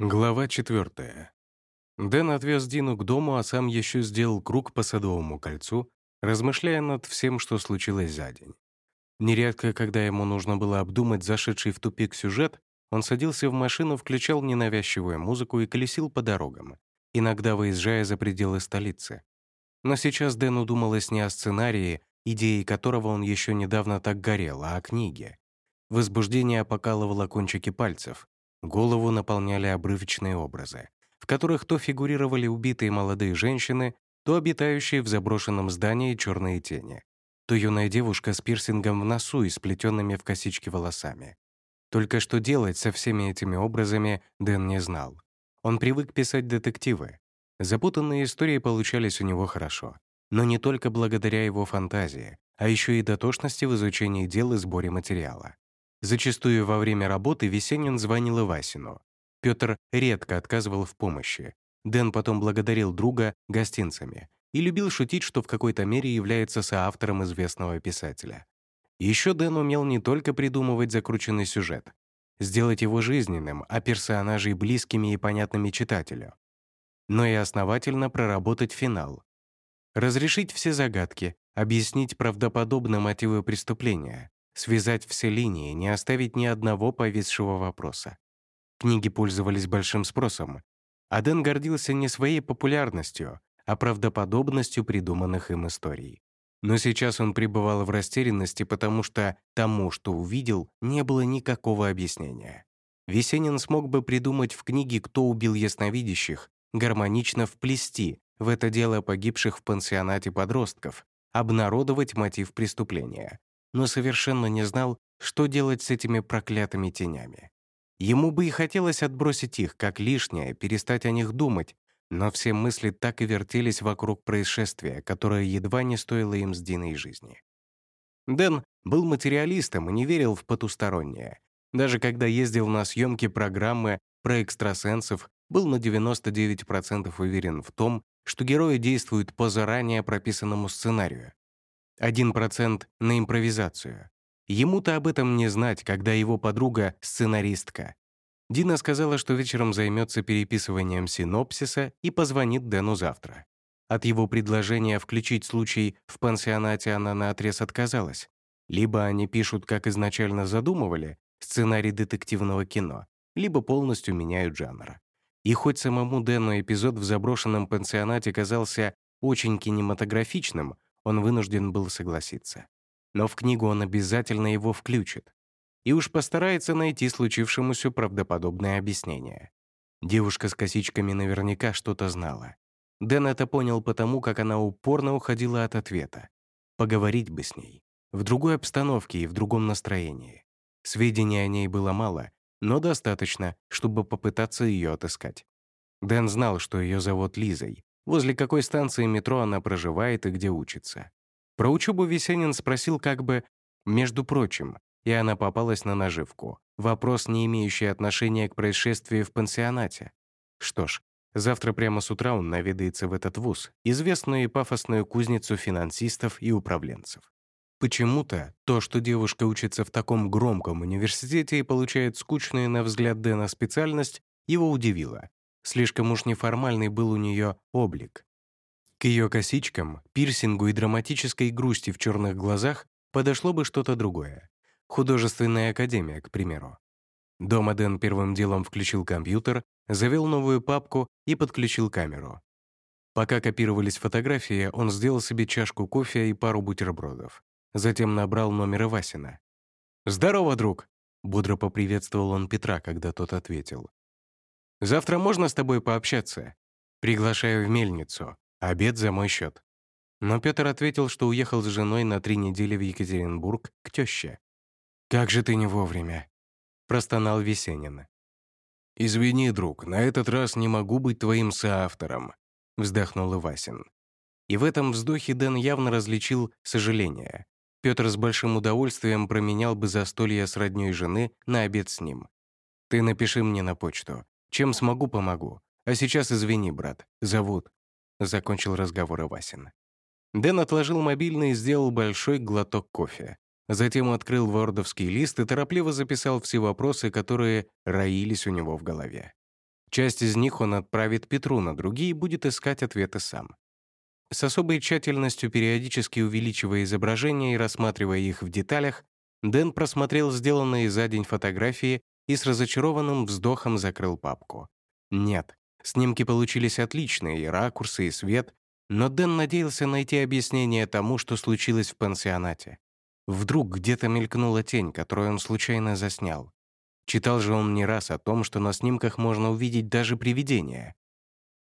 Глава 4. Дэн отвез Дину к дому, а сам еще сделал круг по Садовому кольцу, размышляя над всем, что случилось за день. Нередко, когда ему нужно было обдумать зашедший в тупик сюжет, он садился в машину, включал ненавязчивую музыку и колесил по дорогам, иногда выезжая за пределы столицы. Но сейчас Дэну думалось не о сценарии, идеей которого он еще недавно так горел, а о книге. Возбуждение покалывало кончики пальцев, Голову наполняли обрывочные образы, в которых то фигурировали убитые молодые женщины, то обитающие в заброшенном здании черные тени, то юная девушка с пирсингом в носу и сплетенными в косички волосами. Только что делать со всеми этими образами Дэн не знал. Он привык писать детективы. Запутанные истории получались у него хорошо. Но не только благодаря его фантазии, а еще и дотошности в изучении дел и сборе материала. Зачастую во время работы Весенин звонил Ивасину. Петр редко отказывал в помощи. Дэн потом благодарил друга гостинцами и любил шутить, что в какой-то мере является соавтором известного писателя. Еще Дэн умел не только придумывать закрученный сюжет, сделать его жизненным, а персонажей близкими и понятными читателю, но и основательно проработать финал. Разрешить все загадки, объяснить правдоподобно мотивы преступления, связать все линии, не оставить ни одного повисшего вопроса. Книги пользовались большим спросом. Аден гордился не своей популярностью, а правдоподобностью придуманных им историй. Но сейчас он пребывал в растерянности, потому что тому, что увидел, не было никакого объяснения. Весенин смог бы придумать в книге «Кто убил ясновидящих», гармонично вплести в это дело погибших в пансионате подростков, обнародовать мотив преступления, но совершенно не знал, что делать с этими проклятыми тенями. Ему бы и хотелось отбросить их, как лишнее, перестать о них думать, но все мысли так и вертелись вокруг происшествия, которое едва не стоило им с Диной жизни. Дэн был материалистом и не верил в потустороннее. Даже когда ездил на съемки программы про экстрасенсов, был на 99% уверен в том, что герои действуют по заранее прописанному сценарию, один процент на импровизацию. Ему-то об этом не знать, когда его подруга — сценаристка. Дина сказала, что вечером займется переписыванием синопсиса и позвонит Дэну завтра. От его предложения включить случай в пансионате она наотрез отказалась. Либо они пишут, как изначально задумывали, сценарий детективного кино, либо полностью меняют жанр. И хоть самому Дэну эпизод в заброшенном пансионате казался очень кинематографичным, он вынужден был согласиться. Но в книгу он обязательно его включит. И уж постарается найти случившемуся правдоподобное объяснение. Девушка с косичками наверняка что-то знала. Дэн это понял потому, как она упорно уходила от ответа. Поговорить бы с ней. В другой обстановке и в другом настроении. Сведений о ней было мало, но достаточно, чтобы попытаться ее отыскать. Дэн знал, что ее зовут Лизой, возле какой станции метро она проживает и где учится. Про учебу Весенин спросил как бы «между прочим», и она попалась на наживку. Вопрос, не имеющий отношения к происшествию в пансионате. Что ж, завтра прямо с утра он наведается в этот вуз, известную и пафосную кузницу финансистов и управленцев. Почему-то то, что девушка учится в таком громком университете и получает скучную, на взгляд Дэна, специальность, его удивило. Слишком уж неформальный был у нее облик. К ее косичкам, пирсингу и драматической грусти в черных глазах подошло бы что-то другое. Художественная академия, к примеру. Дома Дэн первым делом включил компьютер, завел новую папку и подключил камеру. Пока копировались фотографии, он сделал себе чашку кофе и пару бутербродов. Затем набрал номер Ивасина. «Здорово, друг!» — бодро поприветствовал он Петра, когда тот ответил. Завтра можно с тобой пообщаться? Приглашаю в мельницу. Обед за мой счет». Но Петр ответил, что уехал с женой на три недели в Екатеринбург к тёще. «Как же ты не вовремя!» — простонал Весенин. «Извини, друг, на этот раз не могу быть твоим соавтором», — вздохнул Ивасин. И в этом вздохе Дэн явно различил сожаление. Петр с большим удовольствием променял бы застолье с роднёй жены на обед с ним. «Ты напиши мне на почту. Чем смогу, помогу. А сейчас извини, брат, зовут». Закончил разговор Ивасин. Дэн отложил мобильный и сделал большой глоток кофе. Затем открыл вордовский лист и торопливо записал все вопросы, которые роились у него в голове. Часть из них он отправит Петру, на другие будет искать ответы сам. С особой тщательностью, периодически увеличивая изображения и рассматривая их в деталях, Дэн просмотрел сделанные за день фотографии и с разочарованным вздохом закрыл папку. Нет, снимки получились отличные, и ракурсы, и свет, но Дэн надеялся найти объяснение тому, что случилось в пансионате. Вдруг где-то мелькнула тень, которую он случайно заснял. Читал же он не раз о том, что на снимках можно увидеть даже привидения.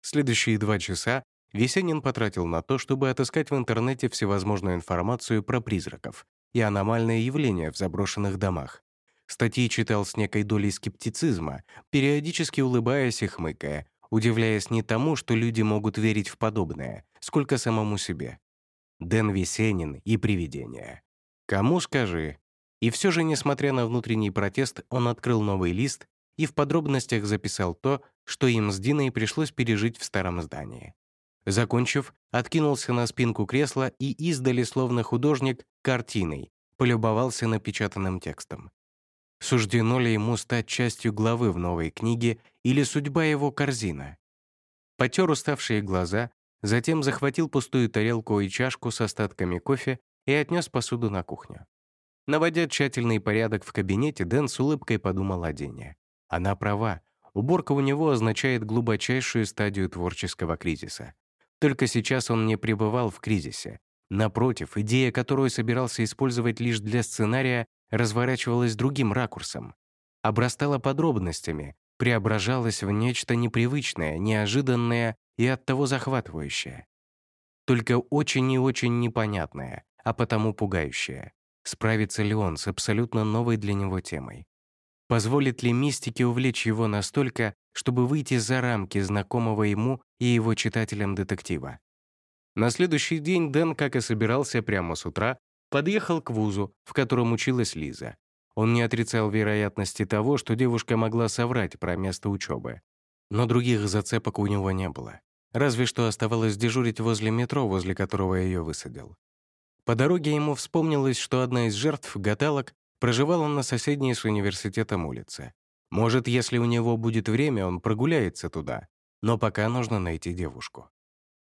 Следующие два часа Весенин потратил на то, чтобы отыскать в интернете всевозможную информацию про призраков и аномальные явления в заброшенных домах. Статьи читал с некой долей скептицизма, периодически улыбаясь и хмыкая, удивляясь не тому, что люди могут верить в подобное, сколько самому себе. Дэн Весенин и привидения. Кому скажи, и все же, несмотря на внутренний протест, он открыл новый лист и в подробностях записал то, что им с Диной пришлось пережить в старом здании. Закончив, откинулся на спинку кресла и издали, словно художник, картиной, полюбовался напечатанным текстом. Суждено ли ему стать частью главы в новой книге или судьба его корзина? Потер уставшие глаза, затем захватил пустую тарелку и чашку с остатками кофе и отнес посуду на кухню. Наводя тщательный порядок в кабинете, Дэн с улыбкой подумал о Дене. Она права. Уборка у него означает глубочайшую стадию творческого кризиса. Только сейчас он не пребывал в кризисе. Напротив, идея, которую собирался использовать лишь для сценария, разворачивалась другим ракурсом. Обрастала подробностями, преображалась в нечто непривычное, неожиданное и оттого захватывающее. Только очень и очень непонятное, а потому пугающее. Справится ли он с абсолютно новой для него темой? Позволит ли мистике увлечь его настолько, чтобы выйти за рамки знакомого ему и его читателям детектива? На следующий день Дэн, как и собирался прямо с утра, подъехал к вузу, в котором училась Лиза. Он не отрицал вероятности того, что девушка могла соврать про место учебы. Но других зацепок у него не было. Разве что оставалось дежурить возле метро, возле которого ее высадил. По дороге ему вспомнилось, что одна из жертв, гадалок, проживала на соседней с университетом улице. Может, если у него будет время, он прогуляется туда, но пока нужно найти девушку.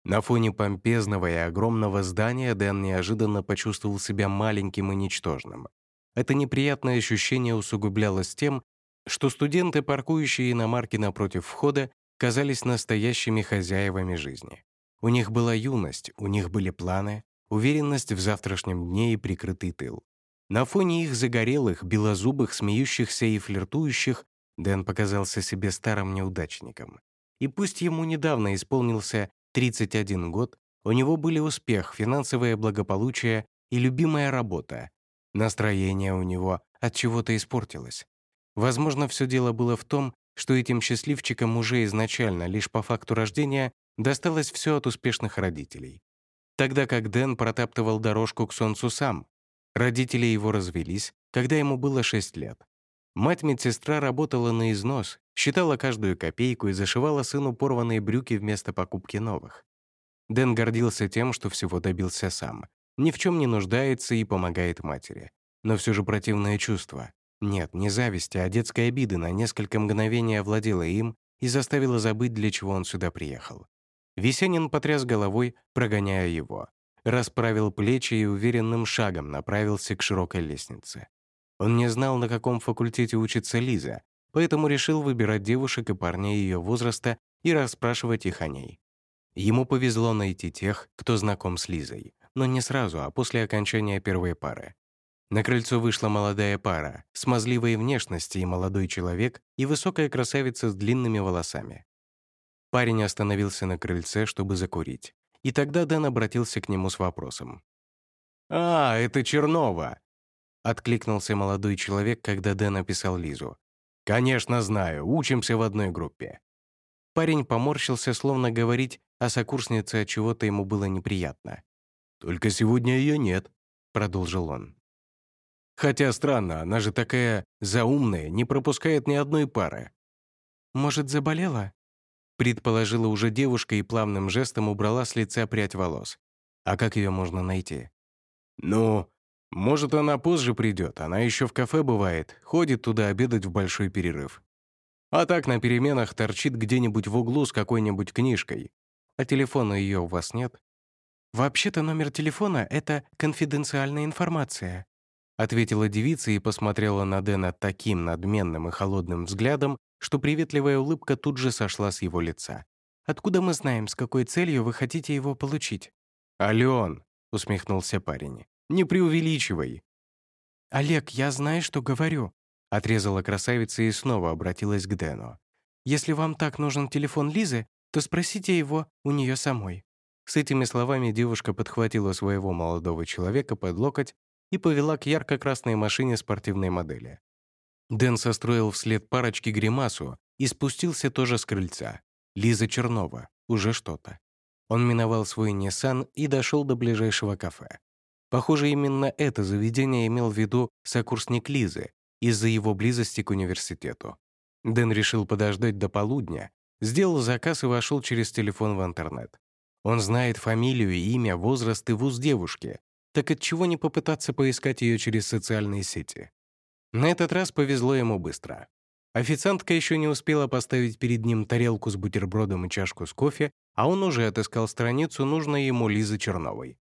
На фоне помпезного и огромного здания Дэн неожиданно почувствовал себя маленьким и ничтожным. Это неприятное ощущение усугублялось тем, что студенты, паркующие иномарки напротив входа, казались настоящими хозяевами жизни. У них была юность, у них были планы, уверенность в завтрашнем дне и прикрытый тыл. На фоне их загорелых, белозубых, смеющихся и флиртующих Дэн показался себе старым неудачником. И пусть ему недавно исполнился 31 год, у него были успех, финансовое благополучие и любимая работа. Настроение у него от чего-то испортилось. Возможно, все дело было в том, что этим счастливчикам уже изначально, лишь по факту рождения, досталось все от успешных родителей тогда как Дэн протаптывал дорожку к солнцу сам. Родители его развелись, когда ему было 6 лет. Мать-медсестра работала на износ, считала каждую копейку и зашивала сыну порванные брюки вместо покупки новых. Дэн гордился тем, что всего добился сам. Ни в чем не нуждается и помогает матери. Но все же противное чувство. Нет, не зависти, а детской обиды на несколько мгновений овладела им и заставила забыть, для чего он сюда приехал. Весенин потряс головой, прогоняя его. Расправил плечи и уверенным шагом направился к широкой лестнице. Он не знал, на каком факультете учится Лиза, поэтому решил выбирать девушек и парней ее возраста и расспрашивать их о ней. Ему повезло найти тех, кто знаком с Лизой, но не сразу, а после окончания первой пары. На крыльцо вышла молодая пара, смазливой внешности и молодой человек, и высокая красавица с длинными волосами. Парень остановился на крыльце, чтобы закурить. И тогда Дэн обратился к нему с вопросом. «А, это Чернова!» — откликнулся молодой человек, когда Дэн описал Лизу. «Конечно знаю, учимся в одной группе». Парень поморщился, словно говорить о сокурснице от чего-то ему было неприятно. «Только сегодня ее нет», — продолжил он. «Хотя странно, она же такая заумная, не пропускает ни одной пары». «Может, заболела?» Предположила уже девушка и плавным жестом убрала с лица прядь волос. А как ее можно найти? «Ну, может, она позже придет. Она еще в кафе бывает, ходит туда обедать в большой перерыв». А так на переменах торчит где-нибудь в углу с какой-нибудь книжкой. А телефона ее у вас нет? «Вообще-то номер телефона — это конфиденциальная информация», ответила девица и посмотрела на Дэна таким надменным и холодным взглядом, что приветливая улыбка тут же сошла с его лица. «Откуда мы знаем, с какой целью вы хотите его получить?» «Ален», — усмехнулся парень, — «не преувеличивай». «Олег, я знаю, что говорю», — отрезала красавица и снова обратилась к Дэну. «Если вам так нужен телефон Лизы, то спросите его у нее самой». С этими словами девушка подхватила своего молодого человека под локоть и повела к ярко-красной машине спортивной модели. Дэн состроил вслед парочки гримасу и спустился тоже с крыльца. Лиза Чернова. Уже что-то. Он миновал свой Nissan и дошел до ближайшего кафе. Похоже, именно это заведение имел в виду сокурсник Лизы из-за его близости к университету. Дэн решил подождать до полудня, сделал заказ и вошел через телефон в интернет. Он знает фамилию, имя, возраст и вуз девушки, так отчего не попытаться поискать ее через социальные сети? На этот раз повезло ему быстро. Официантка еще не успела поставить перед ним тарелку с бутербродом и чашку с кофе, а он уже отыскал страницу, нужной ему Лизы Черновой.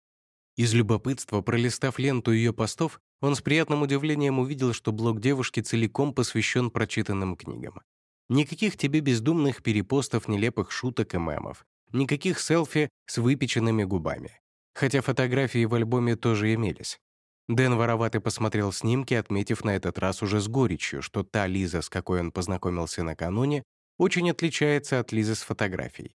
Из любопытства, пролистав ленту ее постов, он с приятным удивлением увидел, что блог девушки целиком посвящен прочитанным книгам. Никаких тебе бездумных перепостов, нелепых шуток и мемов. Никаких селфи с выпеченными губами. Хотя фотографии в альбоме тоже имелись. Дэн воровато посмотрел снимки, отметив на этот раз уже с горечью, что та Лиза, с какой он познакомился накануне, очень отличается от Лизы с фотографий.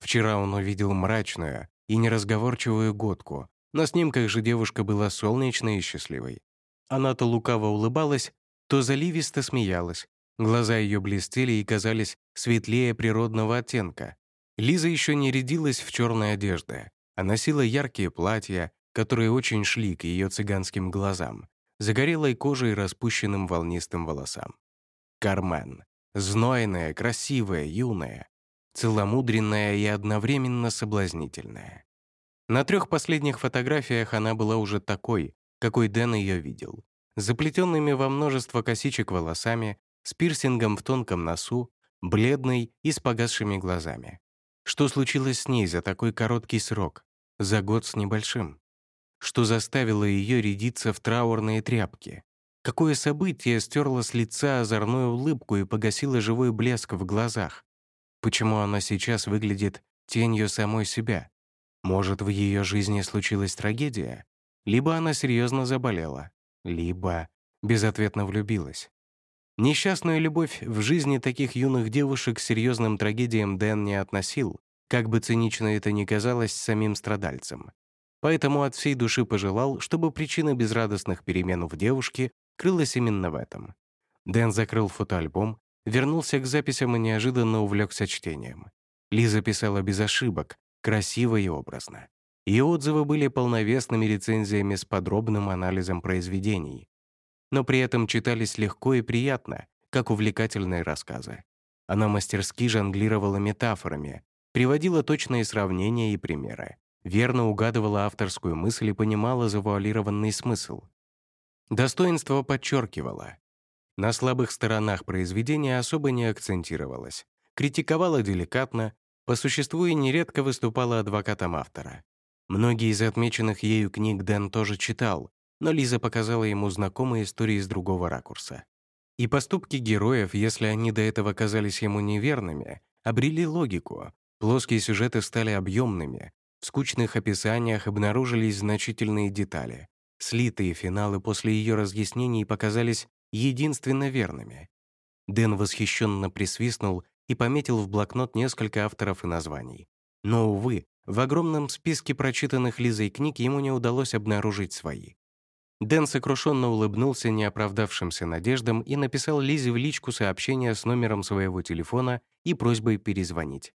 Вчера он увидел мрачную и неразговорчивую годку. На снимках же девушка была солнечной и счастливой. Она то лукаво улыбалась, то заливисто смеялась. Глаза ее блестели и казались светлее природного оттенка. Лиза еще не рядилась в черной одежде, а носила яркие платья, которые очень шли к ее цыганским глазам, загорелой кожей и распущенным волнистым волосам. Кармен. Знойная, красивая, юная, целомудренная и одновременно соблазнительная. На трех последних фотографиях она была уже такой, какой Дэн ее видел. Заплетенными во множество косичек волосами, с пирсингом в тонком носу, бледной и с погасшими глазами. Что случилось с ней за такой короткий срок? За год с небольшим? Что заставило ее рядиться в траурные тряпки? Какое событие стерло с лица озорную улыбку и погасило живой блеск в глазах? Почему она сейчас выглядит тенью самой себя? Может, в ее жизни случилась трагедия? Либо она серьезно заболела, либо безответно влюбилась. Несчастную любовь в жизни таких юных девушек с серьезным трагедиям Дэн не относил, как бы цинично это ни казалось самим страдальцем. Поэтому от всей души пожелал, чтобы причина безрадостных перемен в девушке крылась именно в этом. Дэн закрыл фотоальбом, вернулся к записям и неожиданно увлекся чтением. Лиза писала без ошибок, красиво и образно. Ее отзывы были полновесными рецензиями с подробным анализом произведений, но при этом читались легко и приятно, как увлекательные рассказы. Она мастерски жонглировала метафорами, приводила точные сравнения и примеры, верно угадывала авторскую мысль и понимала завуалированный смысл. Достоинство подчеркивала. На слабых сторонах произведения особо не акцентировалась, критиковала деликатно, по существу и нередко выступала адвокатом автора. Многие из отмеченных ею книг Дэн тоже читал, но Лиза показала ему знакомые истории с другого ракурса. И поступки героев, если они до этого казались ему неверными, обрели логику. Плоские сюжеты стали объемными. В скучных описаниях обнаружились значительные детали. Слитые финалы после ее разъяснений показались единственно верными. Дэн восхищенно присвистнул и пометил в блокнот несколько авторов и названий. Но, увы, в огромном списке прочитанных Лизой книг ему не удалось обнаружить свои. Дэн сокрушенно улыбнулся неоправдавшимся надеждам и написал Лизе в личку сообщение с номером своего телефона и просьбой перезвонить.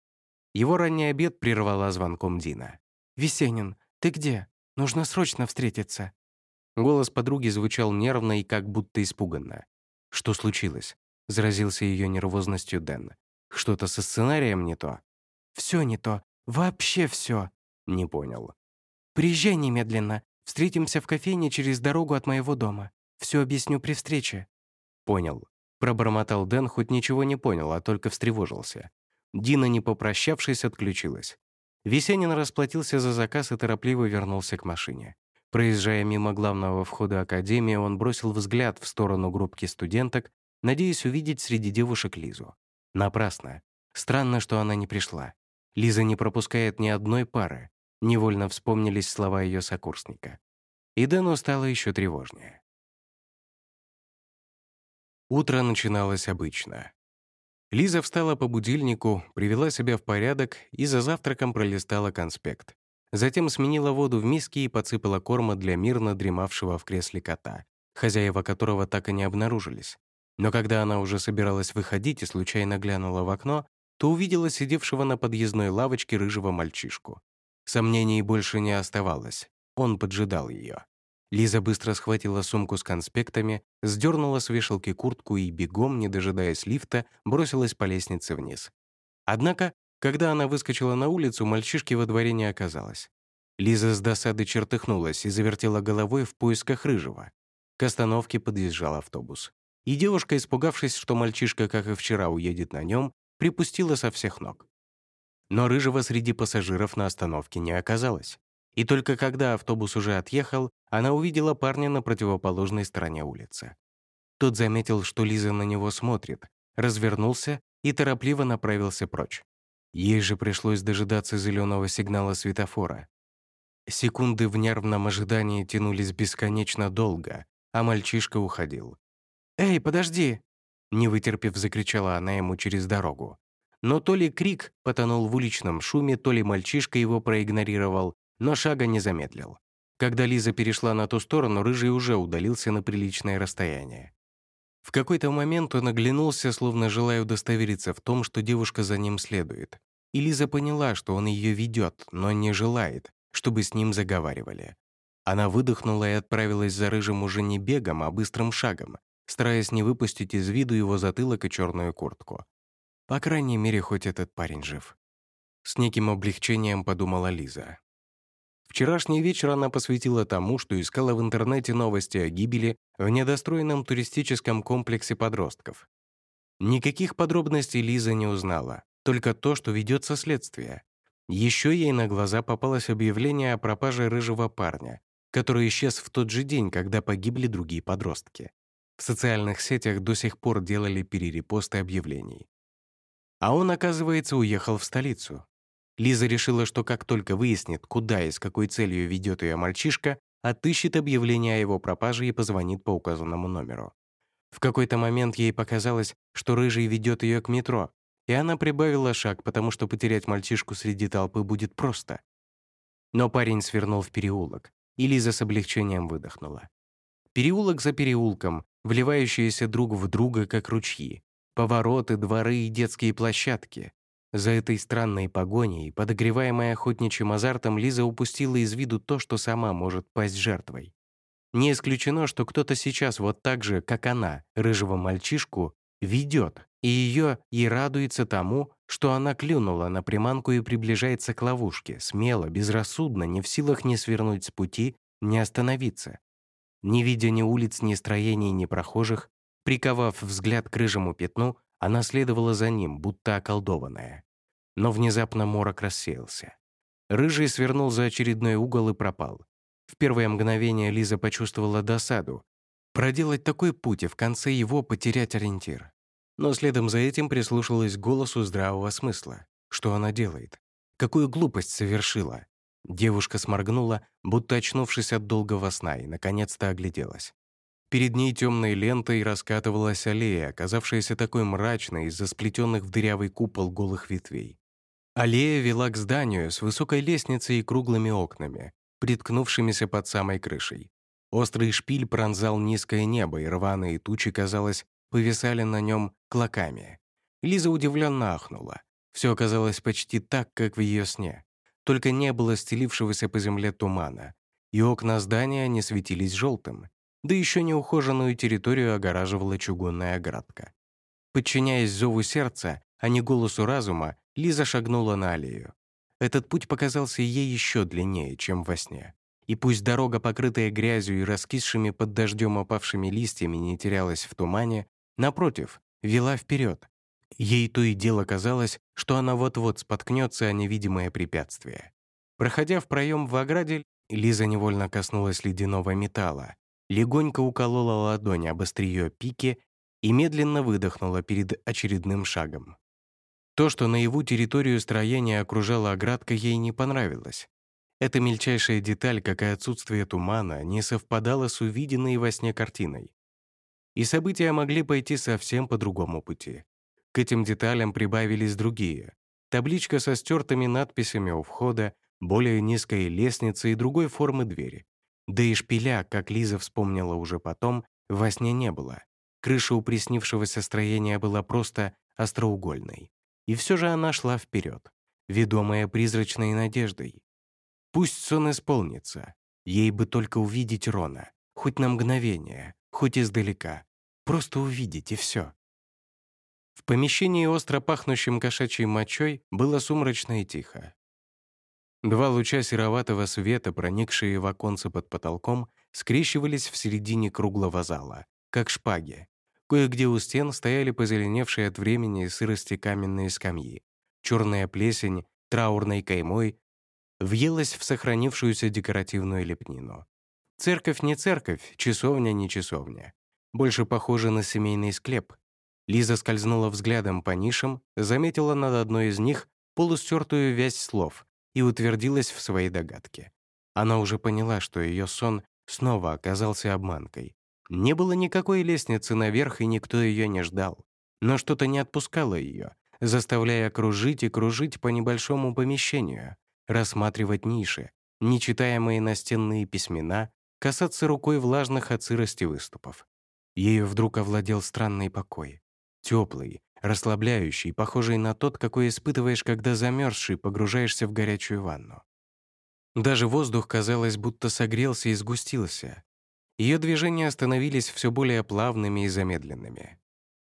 Его ранний обед прервала звонком Дина. «Весенин, ты где? Нужно срочно встретиться». Голос подруги звучал нервно и как будто испуганно. «Что случилось?» — заразился ее нервозностью Дэн. «Что-то со сценарием не то?» «Все не то. Вообще все. «Не понял». «Приезжай немедленно. Встретимся в кофейне через дорогу от моего дома. Все объясню при встрече». «Понял». Пробормотал Дэн, хоть ничего не понял, а только встревожился. Дина, не попрощавшись, отключилась. Весенин расплатился за заказ и торопливо вернулся к машине. Проезжая мимо главного входа Академии, он бросил взгляд в сторону группки студенток, надеясь увидеть среди девушек Лизу. Напрасно. Странно, что она не пришла. Лиза не пропускает ни одной пары. Невольно вспомнились слова ее сокурсника. И Дэну стало еще тревожнее. Утро начиналось обычно. Лиза встала по будильнику, привела себя в порядок и за завтраком пролистала конспект. Затем сменила воду в миске и подсыпала корма для мирно дремавшего в кресле кота, хозяева которого так и не обнаружились. Но когда она уже собиралась выходить и случайно глянула в окно, то увидела сидевшего на подъездной лавочке рыжего мальчишку. Сомнений больше не оставалось. Он поджидал ее. Лиза быстро схватила сумку с конспектами, сдернула с вешалки куртку и бегом, не дожидаясь лифта, бросилась по лестнице вниз. Однако когда она выскочила на улицу, мальчишки во дворе не оказалось. Лиза с досады чертыхнулась и завертела головой в поисках рыжего. К остановке подъезжал автобус. И девушка, испугавшись, что мальчишка, как и вчера, уедет на нем, припустила со всех ног. Но рыжего среди пассажиров на остановке не оказалось. И только когда автобус уже отъехал, она увидела парня на противоположной стороне улицы. Тот заметил, что Лиза на него смотрит, развернулся и торопливо направился прочь. Ей же пришлось дожидаться зеленого сигнала светофора. Секунды в нервном ожидании тянулись бесконечно долго, а мальчишка уходил. «Эй, подожди!» Не вытерпев, закричала она ему через дорогу. Но то ли крик потонул в уличном шуме, то ли мальчишка его проигнорировал, но шага не замедлил. Когда Лиза перешла на ту сторону, Рыжий уже удалился на приличное расстояние. В какой-то момент он оглянулся, словно желая удостовериться в том, что девушка за ним следует. И Лиза поняла, что он ее ведет, но не желает, чтобы с ним заговаривали. Она выдохнула и отправилась за рыжим уже не бегом, а быстрым шагом, стараясь не выпустить из виду его затылок и черную куртку. По крайней мере, хоть этот парень жив. С неким облегчением подумала Лиза. Вчерашний вечер она посвятила тому, что искала в интернете новости о гибели в недостроенном туристическом комплексе подростков. Никаких подробностей Лиза не узнала, только то, что ведется следствие. Еще ей на глаза попалось объявление о пропаже рыжего парня, который исчез в тот же день, когда погибли другие подростки. В социальных сетях до сих пор делали перерепосты объявлений. А он, оказывается, уехал в столицу. Лиза решила, что как только выяснит, куда и с какой целью ведет ее мальчишка, отыщет объявление о его пропаже и позвонит по указанному номеру. В какой-то момент ей показалось, что Рыжий ведет ее к метро, и она прибавила шаг, потому что потерять мальчишку среди толпы будет просто. Но парень свернул в переулок, и Лиза с облегчением выдохнула. Переулок за переулком, вливающиеся друг в друга, как ручьи, повороты, дворы и детские площадки, за этой странной погоней, подогреваемой охотничьим азартом, Лиза упустила из виду то, что сама может пасть жертвой. Не исключено, что кто-то сейчас вот так же, как она, рыжего мальчишку, ведет, и ее и радуется тому, что она клюнула на приманку и приближается к ловушке, смело, безрассудно, не в силах ни свернуть с пути, ни остановиться. Не видя ни улиц, ни строений, ни прохожих, приковав взгляд к рыжему пятну, она следовала за ним, будто околдованная. Но внезапно морок рассеялся. Рыжий свернул за очередной угол и пропал. В первое мгновение Лиза почувствовала досаду. Проделать такой путь и в конце его потерять ориентир. Но следом за этим прислушалась к голосу здравого смысла. Что она делает? Какую глупость совершила? Девушка сморгнула, будто очнувшись от долгого сна, и наконец-то огляделась. Перед ней темной лентой раскатывалась аллея, оказавшаяся такой мрачной из-за сплетенных в дырявый купол голых ветвей. Аллея вела к зданию с высокой лестницей и круглыми окнами, приткнувшимися под самой крышей. Острый шпиль пронзал низкое небо, и рваные тучи, казалось, повисали на нем клоками. Лиза удивленно ахнула. Все оказалось почти так, как в ее сне. Только не было стелившегося по земле тумана, и окна здания не светились желтым да еще неухоженную территорию огораживала чугунная оградка. Подчиняясь зову сердца, а не голосу разума, Лиза шагнула на аллею. Этот путь показался ей еще длиннее, чем во сне. И пусть дорога, покрытая грязью и раскисшими под дождем опавшими листьями, не терялась в тумане, Напротив, вела вперед. Ей то и дело казалось, что она вот-вот споткнется о невидимое препятствие. Проходя в проем в ограде, Лиза невольно коснулась ледяного металла, легонько уколола ладонь об острие пики и медленно выдохнула перед очередным шагом. То, что наяву территорию строения окружала оградка, ей не понравилось. Эта мельчайшая деталь, как и отсутствие тумана, не совпадала с увиденной во сне картиной. И события могли пойти совсем по другому пути. К этим деталям прибавились другие. Табличка со стертыми надписями у входа, более низкой лестницы и другой формы двери. Да и шпиля, как Лиза вспомнила уже потом, во сне не было. Крыша у приснившегося строения была просто остроугольной. И все же она шла вперед, ведомая призрачной надеждой. Пусть сон исполнится. Ей бы только увидеть Рона. Хоть на мгновение, хоть издалека. Просто увидеть, и все. В помещении, остро пахнущем кошачьей мочой, было сумрачно и тихо. Два луча сероватого света, проникшие в оконце под потолком, скрещивались в середине круглого зала, как шпаги. Кое-где у стен стояли позеленевшие от времени и сырости каменные скамьи. Черная плесень траурной каймой въелась в сохранившуюся декоративную лепнину. Церковь не церковь, часовня не часовня. Больше похоже на семейный склеп, Лиза скользнула взглядом по нишам, заметила над одной из них полустертую вязь слов и утвердилась в своей догадке. Она уже поняла, что ее сон снова оказался обманкой. Не было никакой лестницы наверх, и никто ее не ждал. Но что-то не отпускало ее, заставляя кружить и кружить по небольшому помещению, рассматривать ниши, нечитаемые настенные письмена, касаться рукой влажных от сырости выступов. Ею вдруг овладел странный покой. Теплый, расслабляющий, похожий на тот, какой испытываешь, когда замерзший погружаешься в горячую ванну. Даже воздух, казалось, будто согрелся и сгустился. Ее движения становились все более плавными и замедленными.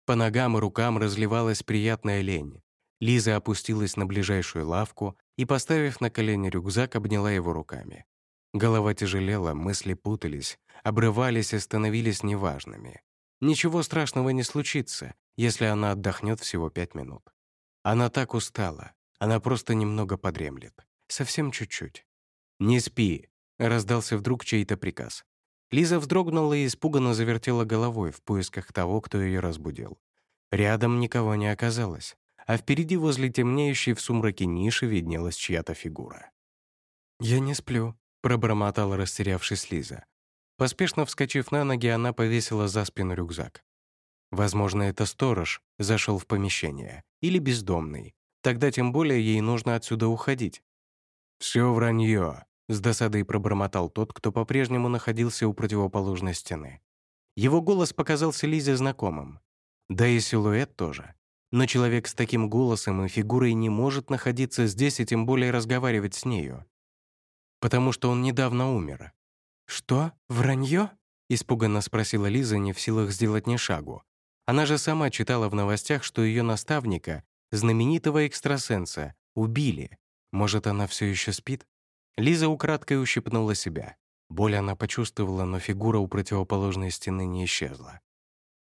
По ногам и рукам разливалась приятная лень. Лиза опустилась на ближайшую лавку и, поставив на колени рюкзак, обняла его руками. Голова тяжелела, мысли путались, обрывались и становились неважными. Ничего страшного не случится, если она отдохнет всего пять минут. Она так устала, она просто немного подремлет. Совсем чуть-чуть. «Не спи», — раздался вдруг чей-то приказ. Лиза вздрогнула и испуганно завертела головой в поисках того, кто ее разбудил. Рядом никого не оказалось, а впереди возле темнеющей в сумраке ниши виднелась чья-то фигура. «Я не сплю», — пробормотала растерявшись Лиза. Поспешно вскочив на ноги, она повесила за спину рюкзак. Возможно, это сторож зашел в помещение. Или бездомный. Тогда тем более ей нужно отсюда уходить. «Все вранье», — с досадой пробормотал тот, кто по-прежнему находился у противоположной стены. Его голос показался Лизе знакомым. Да и силуэт тоже. Но человек с таким голосом и фигурой не может находиться здесь и тем более разговаривать с нею. Потому что он недавно умер. «Что? Вранье?» — испуганно спросила Лиза, не в силах сделать ни шагу. Она же сама читала в новостях, что ее наставника, знаменитого экстрасенса, убили. Может, она все еще спит? Лиза украдкой ущипнула себя. Боль она почувствовала, но фигура у противоположной стены не исчезла.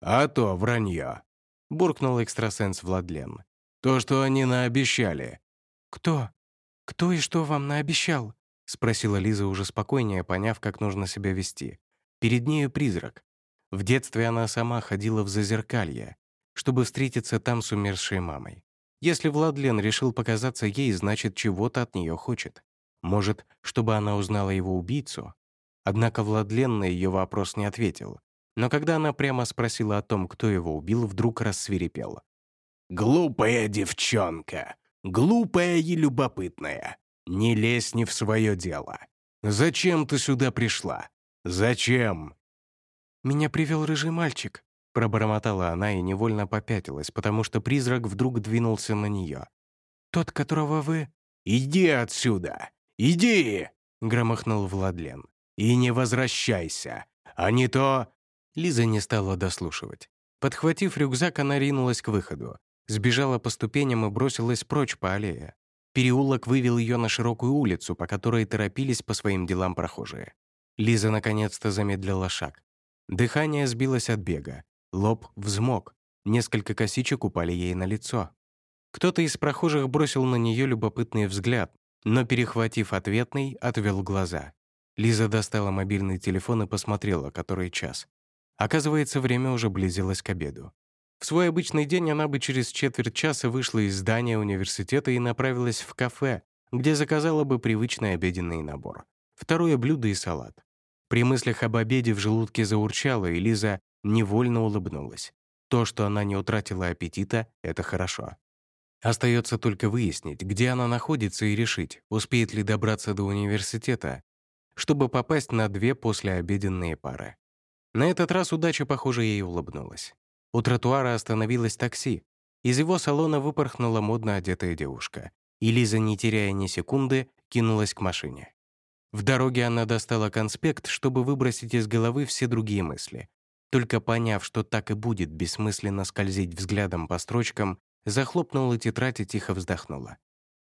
«А то вранье!» — буркнул экстрасенс Владлен. «То, что они наобещали». «Кто? Кто и что вам наобещал?» — спросила Лиза уже спокойнее, поняв, как нужно себя вести. Перед нею призрак. В детстве она сама ходила в Зазеркалье, чтобы встретиться там с умершей мамой. Если Владлен решил показаться ей, значит, чего-то от нее хочет. Может, чтобы она узнала его убийцу? Однако Владлен на ее вопрос не ответил. Но когда она прямо спросила о том, кто его убил, вдруг рассвирепел. «Глупая девчонка! Глупая и любопытная! Не лезь не в свое дело. Зачем ты сюда пришла? Зачем?» «Меня привел рыжий мальчик», — пробормотала она и невольно попятилась, потому что призрак вдруг двинулся на нее. «Тот, которого вы...» «Иди отсюда! Иди!» — громыхнул Владлен. «И не возвращайся, а не то...» Лиза не стала дослушивать. Подхватив рюкзак, она ринулась к выходу, сбежала по ступеням и бросилась прочь по аллее. Переулок вывел ее на широкую улицу, по которой торопились по своим делам прохожие. Лиза наконец-то замедлила шаг. Дыхание сбилось от бега. Лоб взмок, несколько косичек упали ей на лицо. Кто-то из прохожих бросил на нее любопытный взгляд, но, перехватив ответный, отвел глаза. Лиза достала мобильный телефон и посмотрела, который час. Оказывается, время уже близилось к обеду. В свой обычный день она бы через четверть часа вышла из здания университета и направилась в кафе, где заказала бы привычный обеденный набор. Второе блюдо и салат. При мыслях об обеде в желудке заурчало, и Лиза невольно улыбнулась. То, что она не утратила аппетита, это хорошо. Остается только выяснить, где она находится и решить, успеет ли добраться до университета, чтобы попасть на две послеобеденные пары. На этот раз удача, похоже, ей улыбнулась. У тротуара остановилось такси. Из его салона выпорхнула модно одетая девушка, и Лиза, не теряя ни секунды, кинулась к машине. В дороге она достала конспект, чтобы выбросить из головы все другие мысли. Только поняв, что так и будет бессмысленно скользить взглядом по строчкам, захлопнула тетрадь и тихо вздохнула.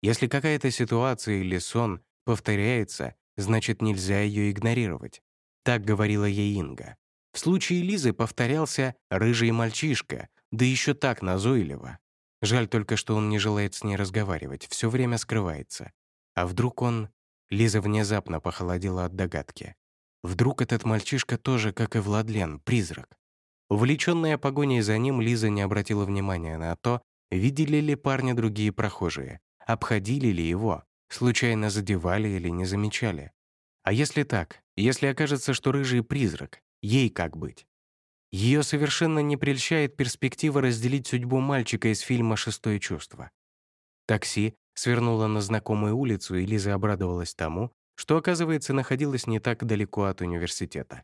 Если какая-то ситуация или сон повторяется, значит, нельзя ее игнорировать. Так говорила ей Инга. В случае Лизы повторялся «рыжий мальчишка», да еще так назойливо. Жаль только, что он не желает с ней разговаривать, все время скрывается. А вдруг он... Лиза внезапно похолодела от догадки. Вдруг этот мальчишка тоже, как и Владлен, призрак? Увлеченная погоней за ним, Лиза не обратила внимания на то, видели ли парня другие прохожие, обходили ли его, случайно задевали или не замечали. А если так, если окажется, что рыжий призрак, ей как быть? Ее совершенно не прельщает перспектива разделить судьбу мальчика из фильма «Шестое чувство». Такси свернуло на знакомую улицу, и Лиза обрадовалась тому, что, оказывается, находилась не так далеко от университета.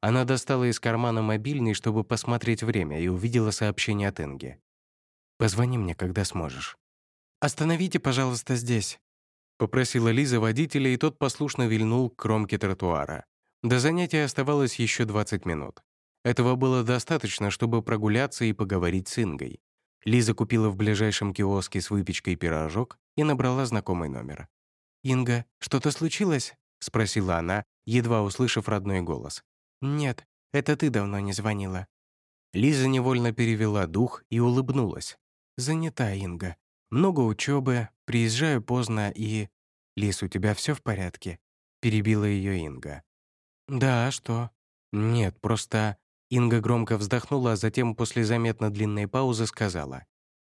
Она достала из кармана мобильный, чтобы посмотреть время, и увидела сообщение от Инги. «Позвони мне, когда сможешь». «Остановите, пожалуйста, здесь», — попросила Лиза водителя, и тот послушно вильнул к кромке тротуара. До занятия оставалось еще 20 минут. Этого было достаточно, чтобы прогуляться и поговорить с Ингой. Лиза купила в ближайшем киоске с выпечкой пирожок и набрала знакомый номер. «Инга, что-то случилось?» — спросила она, едва услышав родной голос. «Нет, это ты давно не звонила». Лиза невольно перевела дух и улыбнулась. «Занята, Инга. Много учебы, приезжаю поздно и...» «Лиз, у тебя все в порядке?» — перебила ее Инга. «Да, а что?» «Нет, просто Инга громко вздохнула, а затем после заметно длинной паузы сказала.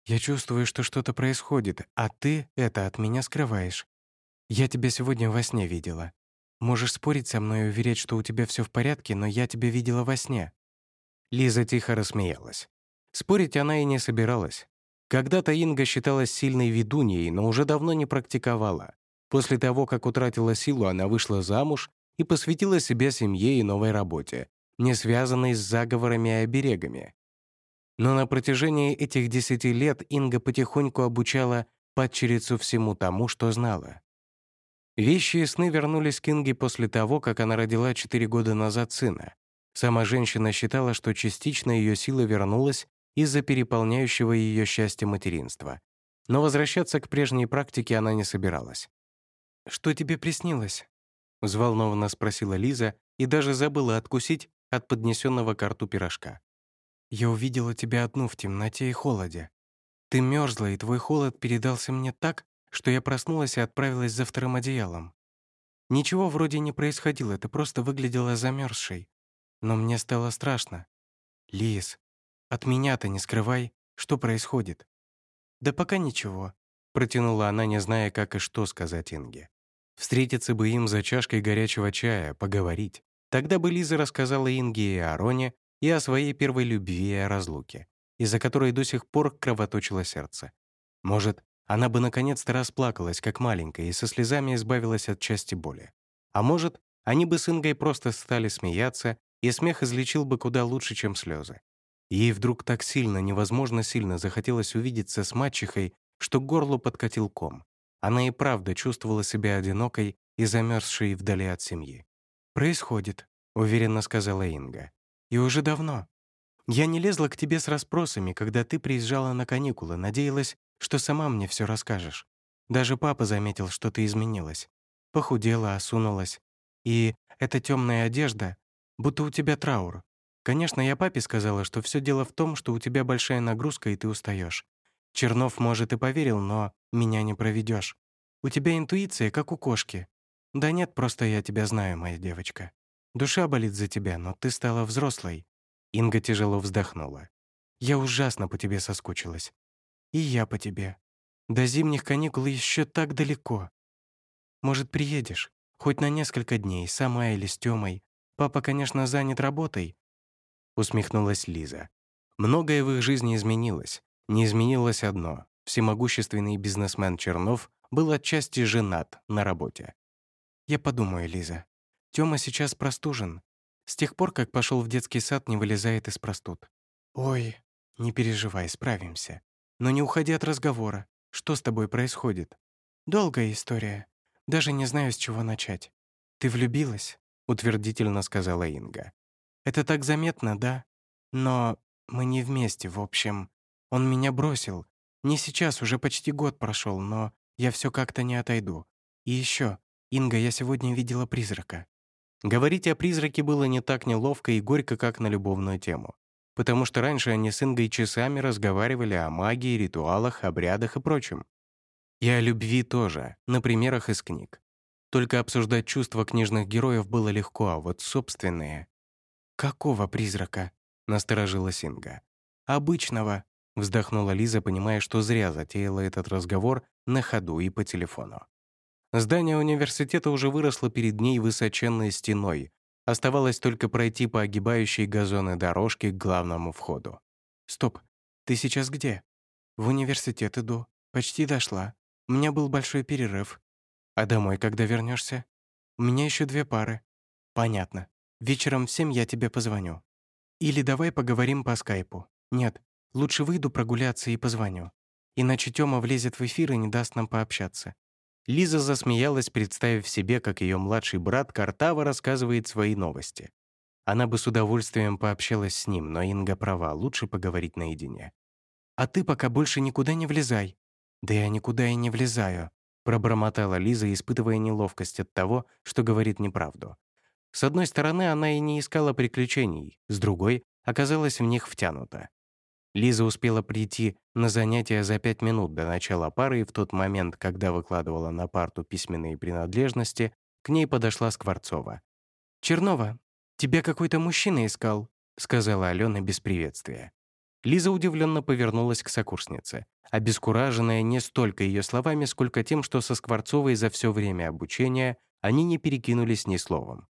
«Я чувствую, что что-то происходит, а ты это от меня скрываешь. Я тебя сегодня во сне видела. Можешь спорить со мной и уверять, что у тебя все в порядке, но я тебя видела во сне». Лиза тихо рассмеялась. Спорить она и не собиралась. Когда-то Инга считалась сильной ведуньей, но уже давно не практиковала. После того, как утратила силу, она вышла замуж и посвятила себя семье и новой работе, не связанной с заговорами и оберегами. Но на протяжении этих десяти лет Инга потихоньку обучала падчерицу всему тому, что знала. Вещи и сны вернулись к Инге после того, как она родила четыре года назад сына. Сама женщина считала, что частично ее сила вернулась из-за переполняющего ее счастья материнства. Но возвращаться к прежней практике она не собиралась. «Что тебе приснилось?» — взволнованно спросила Лиза и даже забыла откусить от поднесенного к рту пирожка. «Я увидела тебя одну в темноте и холоде. Ты мерзла, и твой холод передался мне так, что я проснулась и отправилась за вторым одеялом. Ничего вроде не происходило, ты просто выглядела замерзшей. Но мне стало страшно. Лиз, от меня-то не скрывай, что происходит. Да пока ничего, протянула она, не зная, как и что сказать Инге. Встретиться бы им за чашкой горячего чая, поговорить. Тогда бы Лиза рассказала Инге и о Роне, и о своей первой любви и о разлуке, из-за которой до сих пор кровоточило сердце. Может, она бы наконец-то расплакалась, как маленькая, и со слезами избавилась от части боли. А может, они бы с Ингой просто стали смеяться, и смех излечил бы куда лучше, чем слезы. Ей вдруг так сильно, невозможно сильно захотелось увидеться с мачехой, что к горлу подкатил ком. Она и правда чувствовала себя одинокой и замерзшей вдали от семьи. «Происходит», — уверенно сказала Инга. «И уже давно. Я не лезла к тебе с расспросами, когда ты приезжала на каникулы, надеялась, что сама мне все расскажешь. Даже папа заметил, что ты изменилась. Похудела, осунулась. И эта темная одежда, будто у тебя траур. Конечно, я папе сказала, что все дело в том, что у тебя большая нагрузка и ты устаешь. Чернов, может, и поверил, но меня не проведешь. У тебя интуиция, как у кошки. Да нет, просто я тебя знаю, моя девочка. Душа болит за тебя, но ты стала взрослой». Инга тяжело вздохнула. «Я ужасно по тебе соскучилась. И я по тебе. До зимних каникул еще так далеко. Может, приедешь? Хоть на несколько дней, сама или с Тёмой. Папа, конечно, занят работой». Усмехнулась Лиза. Многое в их жизни изменилось. Не изменилось одно. Всемогущественный бизнесмен Чернов был отчасти женат на работе. «Я подумаю, Лиза. Тёма сейчас простужен. С тех пор, как пошел в детский сад, не вылезает из простуд. Ой, не переживай, справимся. Но не уходи от разговора. Что с тобой происходит? Долгая история. Даже не знаю, с чего начать. Ты влюбилась? утвердительно сказала Инга. Это так заметно, да? Но мы не вместе, в общем. Он меня бросил. Не сейчас, уже почти год прошел, но я все как-то не отойду. И еще, Инга, я сегодня видела призрака. Говорить о призраке было не так неловко и горько, как на любовную тему. Потому что раньше они с Ингой часами разговаривали о магии, ритуалах, обрядах и прочем. И о любви тоже, на примерах из книг. Только обсуждать чувства книжных героев было легко, а вот собственные... «Какого призрака?» — насторожилась Инга. «Обычного», — вздохнула Лиза, понимая, что зря затеяла этот разговор на ходу и по телефону. Здание университета уже выросло перед ней высоченной стеной. Оставалось только пройти по огибающей газоны дорожке к главному входу. «Стоп, ты сейчас где?» «В университет иду. Почти дошла. У меня был большой перерыв. А домой когда вернешься? У меня еще две пары. Понятно. Вечером в семь я тебе позвоню. Или давай поговорим по скайпу. Нет, лучше выйду прогуляться и позвоню. Иначе Тёма влезет в эфир и не даст нам пообщаться. Лиза засмеялась, представив себе, как ее младший брат Картава рассказывает свои новости. Она бы с удовольствием пообщалась с ним, но Инга права, лучше поговорить наедине. «А ты пока больше никуда не влезай». «Да я никуда и не влезаю», — пробормотала Лиза, испытывая неловкость от того, что говорит неправду. С одной стороны, она и не искала приключений, с другой — оказалась в них втянута. Лиза успела прийти на занятия за пять минут до начала пары, и в тот момент, когда выкладывала на парту письменные принадлежности, к ней подошла Скворцова. «Чернова, тебя какой-то мужчина искал», — сказала Алена без приветствия. Лиза удивленно повернулась к сокурснице, обескураженная не столько ее словами, сколько тем, что со Скворцовой за все время обучения они не перекинулись ни словом.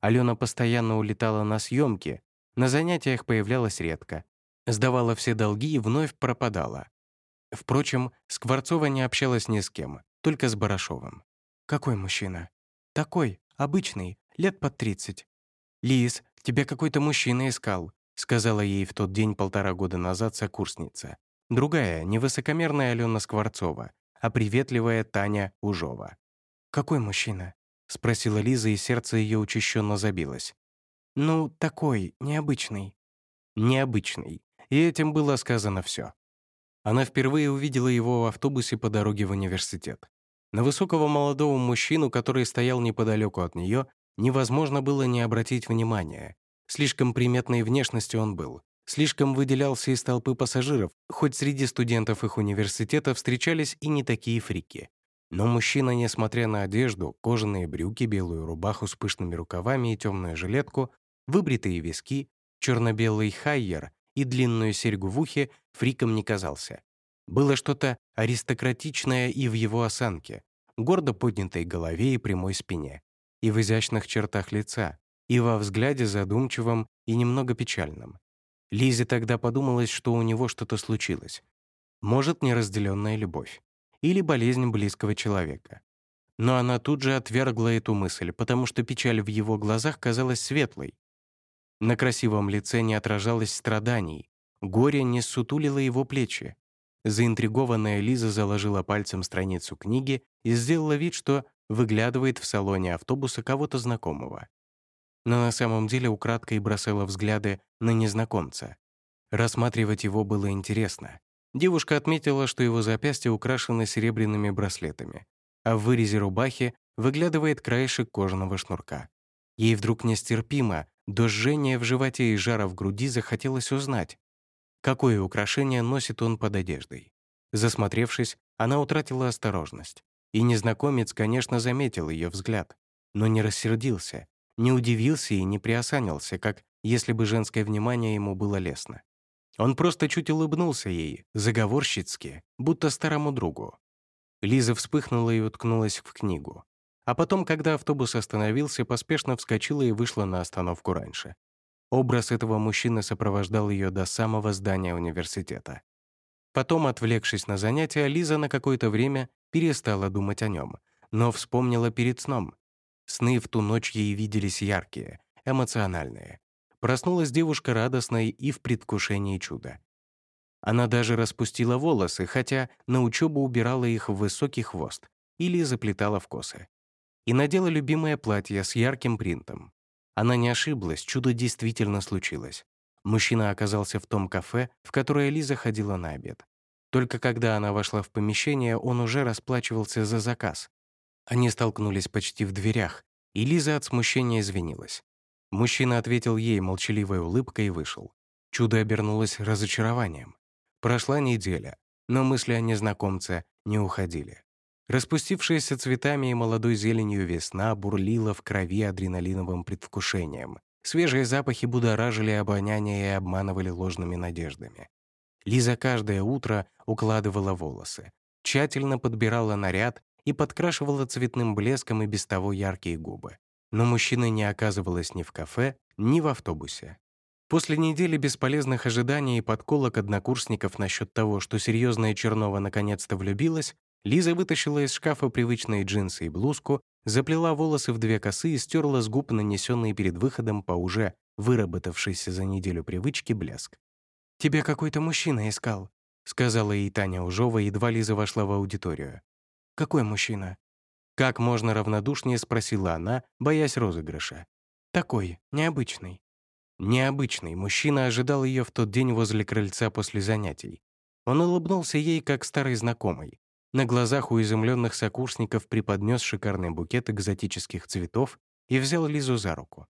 Алена постоянно улетала на съемки, на занятиях появлялась редко, сдавала все долги и вновь пропадала. Впрочем, Скворцова не общалась ни с кем, только с Барашовым. «Какой мужчина?» «Такой, обычный, лет под 30. «Лиз, тебя какой-то мужчина искал», сказала ей в тот день полтора года назад сокурсница. Другая, невысокомерная Алена Скворцова, а приветливая Таня Ужова. «Какой мужчина?» — спросила Лиза, и сердце ее учащенно забилось. «Ну, такой, необычный». «Необычный. И этим было сказано все. Она впервые увидела его в автобусе по дороге в университет. На высокого молодого мужчину, который стоял неподалеку от нее, невозможно было не обратить внимания. Слишком приметной внешности он был. Слишком выделялся из толпы пассажиров, хоть среди студентов их университета встречались и не такие фрики. Но мужчина, несмотря на одежду, кожаные брюки, белую рубаху с пышными рукавами и темную жилетку, выбритые виски, черно-белый хайер и длинную серьгу в ухе фриком не казался. Было что-то аристократичное и в его осанке, гордо поднятой голове и прямой спине, и в изящных чертах лица, и во взгляде задумчивом и немного печальном. Лизе тогда подумалось, что у него что-то случилось. Может, неразделенная любовь. Или болезнь близкого человека. Но она тут же отвергла эту мысль, потому что печаль в его глазах казалась светлой, на красивом лице не отражалось страданий, горе не сутулило его плечи. Заинтригованная Лиза заложила пальцем страницу книги и сделала вид, что выглядывает в салоне автобуса кого-то знакомого. Но на самом деле украдкой бросала взгляды на незнакомца. Рассматривать его было интересно. Девушка отметила, что его запястья украшены серебряными браслетами, а в вырезе рубахи выглядывает краешек кожаного шнурка. Ей вдруг нестерпимо до жжения в животе и жара в груди захотелось узнать, какое украшение носит он под одеждой. Засмотревшись, она утратила осторожность. И незнакомец, конечно, заметил ее взгляд, но не рассердился, не удивился и не приосанился, как если бы женское внимание ему было лестно. Он просто чуть улыбнулся ей, заговорщицки, будто старому другу. Лиза вспыхнула и уткнулась в книгу. А потом, когда автобус остановился, поспешно вскочила и вышла на остановку раньше. Образ этого мужчины сопровождал ее до самого здания университета. Потом, отвлекшись на занятия, Лиза на какое-то время перестала думать о нем, но вспомнила перед сном. Сны в ту ночь ей виделись яркие, эмоциональные. Проснулась девушка радостной и в предвкушении чуда. Она даже распустила волосы, хотя на учебу убирала их в высокий хвост или заплетала в косы. И надела любимое платье с ярким принтом. Она не ошиблась, чудо действительно случилось. Мужчина оказался в том кафе, в которое Лиза ходила на обед. Только когда она вошла в помещение, он уже расплачивался за заказ. Они столкнулись почти в дверях, и Лиза от смущения извинилась. Мужчина ответил ей молчаливой улыбкой и вышел. Чудо обернулось разочарованием. Прошла неделя, но мысли о незнакомце не уходили. Распустившаяся цветами и молодой зеленью весна бурлила в крови адреналиновым предвкушением. Свежие запахи будоражили обоняние и обманывали ложными надеждами. Лиза каждое утро укладывала волосы, тщательно подбирала наряд и подкрашивала цветным блеском и без того яркие губы. Но мужчины не оказывалось ни в кафе, ни в автобусе. После недели бесполезных ожиданий и подколок однокурсников насчет того, что серьезная Чернова наконец-то влюбилась, Лиза вытащила из шкафа привычные джинсы и блузку, заплела волосы в две косы и стерла с губ нанесенные перед выходом по уже выработавшейся за неделю привычке блеск. «Тебя какой-то мужчина искал», — сказала ей Таня Ужова, едва Лиза вошла в аудиторию. «Какой мужчина?» Как можно равнодушнее спросила она, боясь розыгрыша. «Такой, необычный». Необычный мужчина ожидал ее в тот день возле крыльца после занятий. Он улыбнулся ей, как старый знакомый. На глазах у изумленных сокурсников преподнес шикарный букет экзотических цветов и взял Лизу за руку.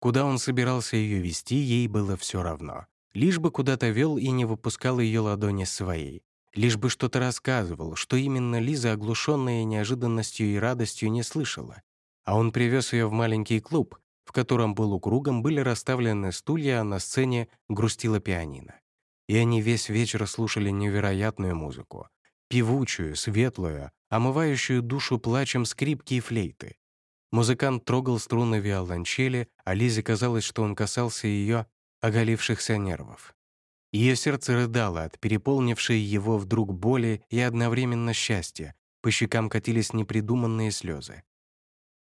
Куда он собирался ее вести, ей было все равно. Лишь бы куда-то вел и не выпускал ее ладони своей. Лишь бы что-то рассказывал, что именно Лиза, оглушенная неожиданностью и радостью, не слышала. А он привез ее в маленький клуб, в котором полукругом были расставлены стулья, а на сцене грустила пианино. И они весь вечер слушали невероятную музыку. Певучую, светлую, омывающую душу плачем скрипки и флейты. Музыкант трогал струны виолончели, а Лизе казалось, что он касался ее оголившихся нервов. Ее сердце рыдало от переполнившей его вдруг боли и одновременно счастья, по щекам катились непридуманные слезы.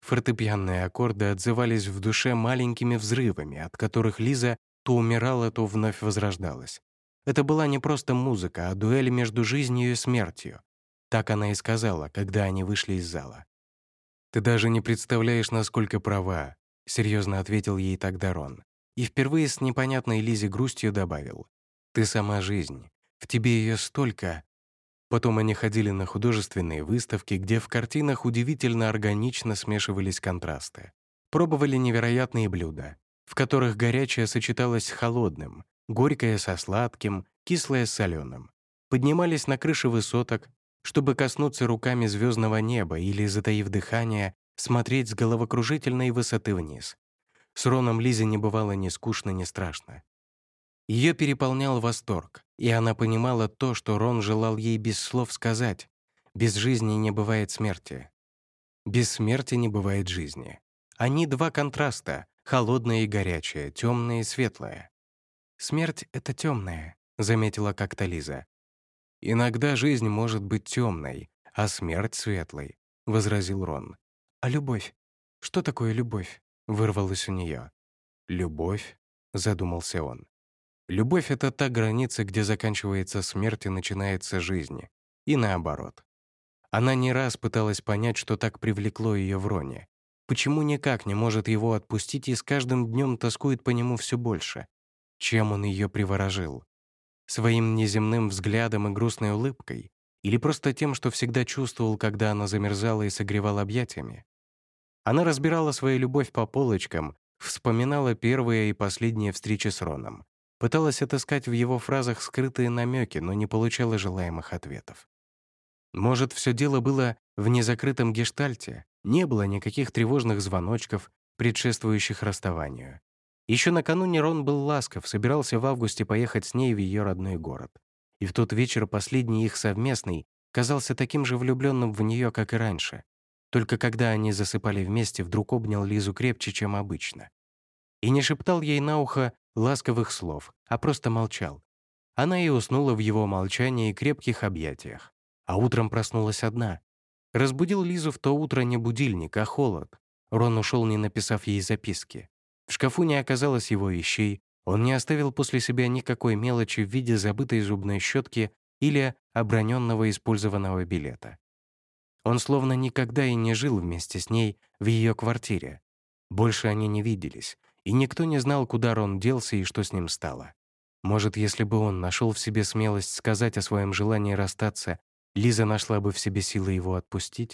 Фортепианные аккорды отзывались в душе маленькими взрывами, от которых Лиза то умирала, то вновь возрождалась. Это была не просто музыка, а дуэль между жизнью и смертью. Так она и сказала, когда они вышли из зала. «Ты даже не представляешь, насколько права», — серьезно ответил ей тогда Рон. И впервые с непонятной Лизе грустью добавил. «Ты сама жизнь. В тебе ее столько». Потом они ходили на художественные выставки, где в картинах удивительно органично смешивались контрасты. Пробовали невероятные блюда, в которых горячее сочеталось с холодным, горькое со сладким, кислое с соленым. Поднимались на крыши высоток, чтобы коснуться руками звездного неба или, затаив дыхание, смотреть с головокружительной высоты вниз. С Роном Лизе не бывало ни скучно, ни страшно. Ее переполнял восторг, и она понимала то, что Рон желал ей без слов сказать. Без жизни не бывает смерти. Без смерти не бывает жизни. Они два контраста — холодное и горячее, темное и светлое. «Смерть — это темное», — заметила как-то Лиза. «Иногда жизнь может быть темной, а смерть — светлой», — возразил Рон. «А любовь? Что такое любовь?» вырвалось у нее. «Любовь?» — задумался он. «Любовь — это та граница, где заканчивается смерть и начинается жизнь. И наоборот. Она не раз пыталась понять, что так привлекло ее в Роне. Почему никак не может его отпустить и с каждым днем тоскует по нему все больше? Чем он ее приворожил? Своим неземным взглядом и грустной улыбкой? Или просто тем, что всегда чувствовал, когда она замерзала и согревал объятиями? Она разбирала свою любовь по полочкам, вспоминала первые и последние встречи с Роном. Пыталась отыскать в его фразах скрытые намеки, но не получала желаемых ответов. Может, все дело было в незакрытом гештальте, не было никаких тревожных звоночков, предшествующих расставанию. Еще накануне Рон был ласков, собирался в августе поехать с ней в ее родной город. И в тот вечер последний их совместный казался таким же влюбленным в нее, как и раньше. Только когда они засыпали вместе, вдруг обнял Лизу крепче, чем обычно. И не шептал ей на ухо ласковых слов, а просто молчал. Она и уснула в его молчании и крепких объятиях. А утром проснулась одна. Разбудил Лизу в то утро не будильник, а холод. Рон ушел, не написав ей записки. В шкафу не оказалось его вещей, он не оставил после себя никакой мелочи в виде забытой зубной щетки или оброненного использованного билета. Он словно никогда и не жил вместе с ней в ее квартире. Больше они не виделись, и никто не знал, куда Рон делся и что с ним стало. Может, если бы он нашел в себе смелость сказать о своем желании расстаться, Лиза нашла бы в себе силы его отпустить?